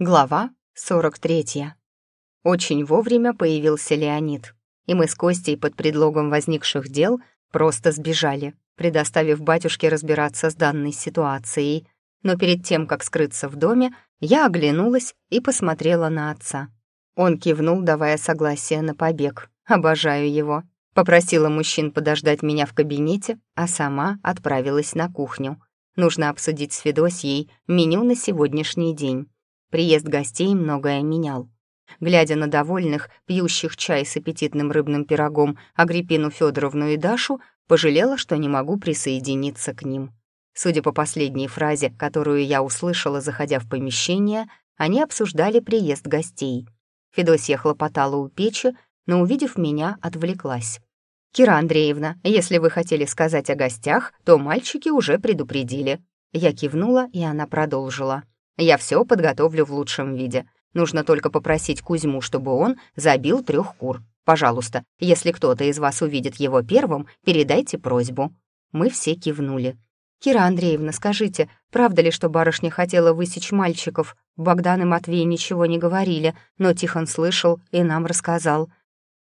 Глава 43. Очень вовремя появился Леонид, и мы с Костей под предлогом возникших дел просто сбежали, предоставив батюшке разбираться с данной ситуацией. Но перед тем, как скрыться в доме, я оглянулась и посмотрела на отца. Он кивнул, давая согласие на побег. Обожаю его. Попросила мужчин подождать меня в кабинете, а сама отправилась на кухню. Нужно обсудить с Федосьей меню на сегодняшний день. Приезд гостей многое менял. Глядя на довольных, пьющих чай с аппетитным рыбным пирогом Агриппину Федоровну и Дашу, пожалела, что не могу присоединиться к ним. Судя по последней фразе, которую я услышала, заходя в помещение, они обсуждали приезд гостей. Федосья хлопотала у печи, но, увидев меня, отвлеклась. «Кира Андреевна, если вы хотели сказать о гостях, то мальчики уже предупредили». Я кивнула, и она продолжила. Я все подготовлю в лучшем виде. Нужно только попросить Кузьму, чтобы он забил трех кур. Пожалуйста, если кто-то из вас увидит его первым, передайте просьбу». Мы все кивнули. «Кира Андреевна, скажите, правда ли, что барышня хотела высечь мальчиков? Богдан и Матвей ничего не говорили, но Тихон слышал и нам рассказал».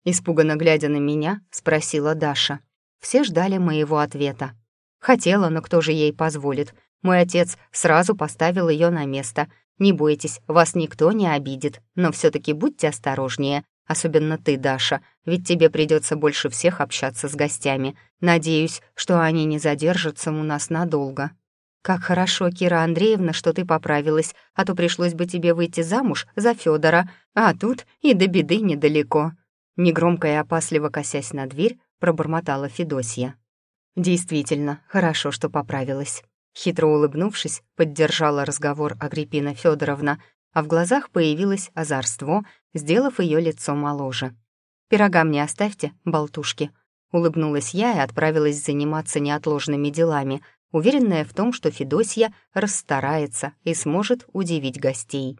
Испуганно глядя на меня, спросила Даша. Все ждали моего ответа. Хотела, но кто же ей позволит? Мой отец сразу поставил ее на место. Не бойтесь, вас никто не обидит, но все-таки будьте осторожнее, особенно ты, Даша, ведь тебе придется больше всех общаться с гостями. Надеюсь, что они не задержатся у нас надолго. Как хорошо, Кира Андреевна, что ты поправилась, а то пришлось бы тебе выйти замуж за Федора, а тут и до беды недалеко. Негромко и опасливо косясь на дверь, пробормотала Федосья. Действительно, хорошо, что поправилась. Хитро улыбнувшись, поддержала разговор Агриппина Федоровна, а в глазах появилось озорство, сделав ее лицо моложе. «Пирога мне оставьте, болтушки», — улыбнулась я и отправилась заниматься неотложными делами, уверенная в том, что Федосья расстарается и сможет удивить гостей.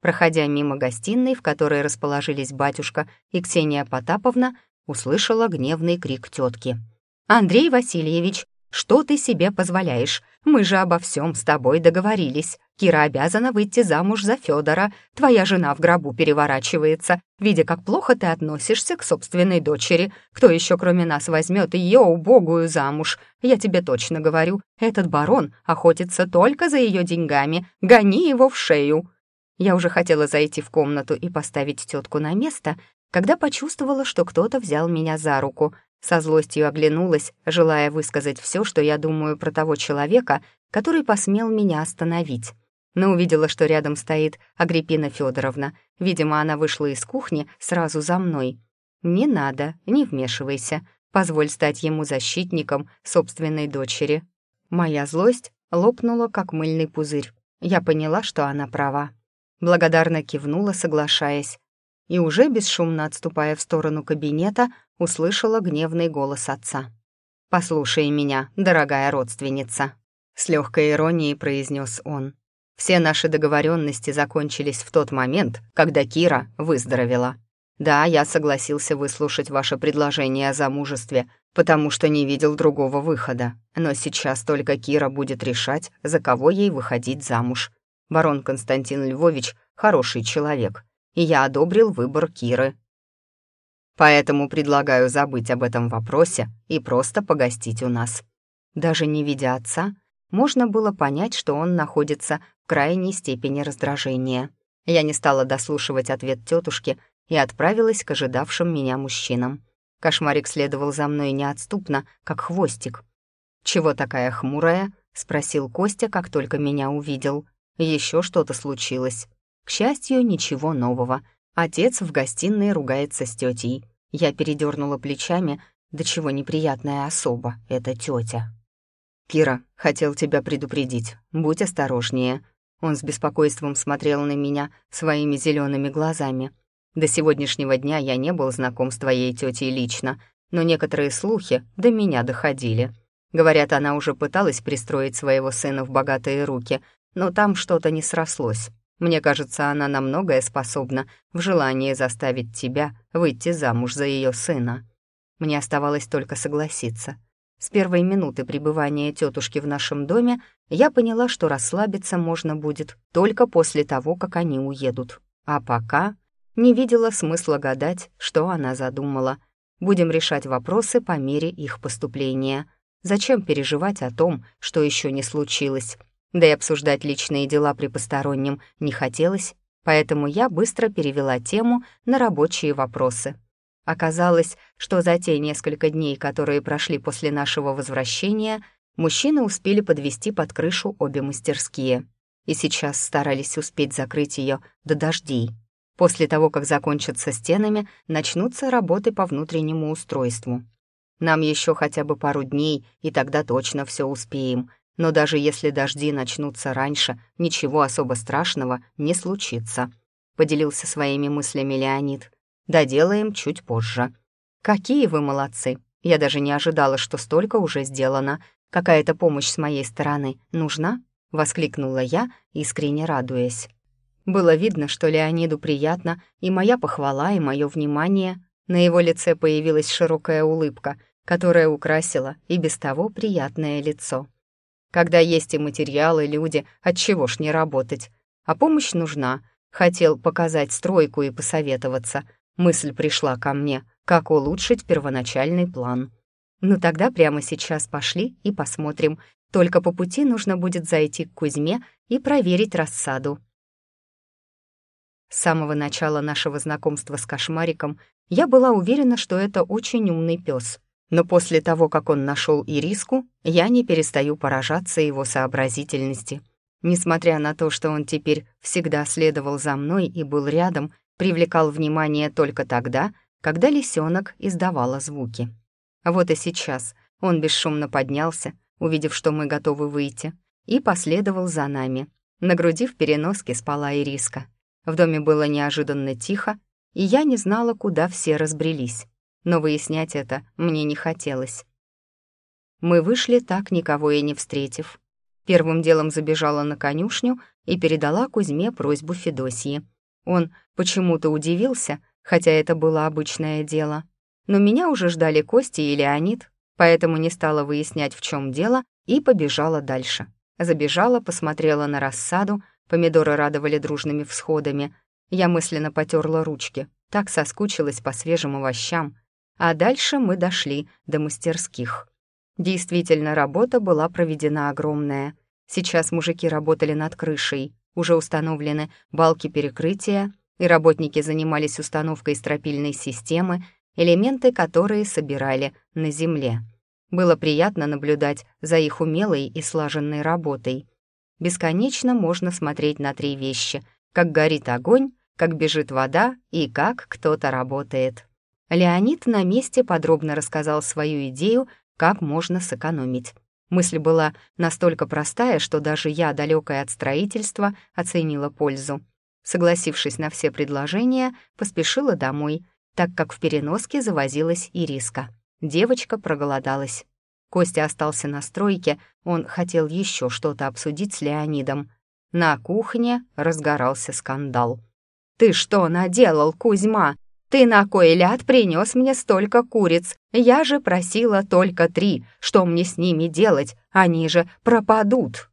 Проходя мимо гостиной, в которой расположились батюшка и Ксения Потаповна, услышала гневный крик тетки. «Андрей Васильевич, что ты себе позволяешь? Мы же обо всем с тобой договорились. Кира обязана выйти замуж за Федора. Твоя жена в гробу переворачивается, видя, как плохо ты относишься к собственной дочери. Кто еще, кроме нас, возьмет ее убогую замуж? Я тебе точно говорю, этот барон охотится только за ее деньгами. Гони его в шею. Я уже хотела зайти в комнату и поставить тетку на место, когда почувствовала, что кто-то взял меня за руку — со злостью оглянулась, желая высказать все, что я думаю про того человека, который посмел меня остановить. Но увидела, что рядом стоит Агриппина Федоровна. Видимо, она вышла из кухни сразу за мной. «Не надо, не вмешивайся. Позволь стать ему защитником собственной дочери». Моя злость лопнула, как мыльный пузырь. Я поняла, что она права. Благодарно кивнула, соглашаясь. И уже бесшумно отступая в сторону кабинета, услышала гневный голос отца. «Послушай меня, дорогая родственница», — с легкой иронией произнес он. «Все наши договоренности закончились в тот момент, когда Кира выздоровела. Да, я согласился выслушать ваше предложение о замужестве, потому что не видел другого выхода. Но сейчас только Кира будет решать, за кого ей выходить замуж. Барон Константин Львович — хороший человек, и я одобрил выбор Киры. Поэтому предлагаю забыть об этом вопросе и просто погостить у нас. Даже не видя отца, можно было понять, что он находится в крайней степени раздражения. Я не стала дослушивать ответ тетушки и отправилась к ожидавшим меня мужчинам. Кошмарик следовал за мной неотступно, как хвостик. «Чего такая хмурая?» — спросил Костя, как только меня увидел. Еще что-то случилось. К счастью, ничего нового — Отец в гостиной ругается с тетей. Я передернула плечами, до чего неприятная особа — это тетя. «Кира, хотел тебя предупредить. Будь осторожнее». Он с беспокойством смотрел на меня своими зелеными глазами. До сегодняшнего дня я не был знаком с твоей тетей лично, но некоторые слухи до меня доходили. Говорят, она уже пыталась пристроить своего сына в богатые руки, но там что-то не срослось. Мне кажется, она на многое способна в желании заставить тебя выйти замуж за ее сына. Мне оставалось только согласиться. С первой минуты пребывания тетушки в нашем доме я поняла, что расслабиться можно будет только после того, как они уедут. А пока не видела смысла гадать, что она задумала. Будем решать вопросы по мере их поступления. Зачем переживать о том, что еще не случилось? Да и обсуждать личные дела при постороннем не хотелось, поэтому я быстро перевела тему на рабочие вопросы. Оказалось, что за те несколько дней, которые прошли после нашего возвращения, мужчины успели подвести под крышу обе мастерские и сейчас старались успеть закрыть ее до дождей. После того, как закончатся стенами, начнутся работы по внутреннему устройству. Нам еще хотя бы пару дней, и тогда точно все успеем. Но даже если дожди начнутся раньше, ничего особо страшного не случится», — поделился своими мыслями Леонид. Доделаем чуть позже. Какие вы молодцы. Я даже не ожидала, что столько уже сделано. Какая-то помощь с моей стороны нужна? Воскликнула я, искренне радуясь. Было видно, что Леониду приятно и моя похвала, и мое внимание. На его лице появилась широкая улыбка, которая украсила и без того приятное лицо. Когда есть и материалы, люди, отчего ж не работать? А помощь нужна. Хотел показать стройку и посоветоваться — Мысль пришла ко мне, как улучшить первоначальный план. Ну тогда прямо сейчас пошли и посмотрим. Только по пути нужно будет зайти к Кузьме и проверить рассаду. С самого начала нашего знакомства с кошмариком я была уверена, что это очень умный пес. Но после того, как он нашел Ириску, я не перестаю поражаться его сообразительности. Несмотря на то, что он теперь всегда следовал за мной и был рядом, привлекал внимание только тогда, когда лисенок издавала звуки. Вот и сейчас он бесшумно поднялся, увидев, что мы готовы выйти, и последовал за нами. На груди в переноске спала Ириска. В доме было неожиданно тихо, и я не знала, куда все разбрелись. Но выяснять это мне не хотелось. Мы вышли так, никого и не встретив. Первым делом забежала на конюшню и передала Кузьме просьбу Федосьи — он почему-то удивился, хотя это было обычное дело. Но меня уже ждали Кости и Леонид, поэтому не стала выяснять, в чем дело, и побежала дальше. Забежала, посмотрела на рассаду, помидоры радовали дружными всходами. Я мысленно потерла ручки, так соскучилась по свежим овощам. А дальше мы дошли до мастерских. Действительно, работа была проведена огромная. Сейчас мужики работали над крышей, уже установлены балки перекрытия, и работники занимались установкой стропильной системы, элементы которые собирали на земле. Было приятно наблюдать за их умелой и слаженной работой. Бесконечно можно смотреть на три вещи — как горит огонь, как бежит вода и как кто-то работает. Леонид на месте подробно рассказал свою идею, как можно сэкономить. Мысль была настолько простая, что даже я, далекая от строительства, оценила пользу. Согласившись на все предложения, поспешила домой, так как в переноске завозилась Ириска. Девочка проголодалась. Костя остался на стройке, он хотел еще что-то обсудить с Леонидом. На кухне разгорался скандал. «Ты что наделал, Кузьма? Ты на кой ляд принес мне столько куриц? Я же просила только три. Что мне с ними делать? Они же пропадут!»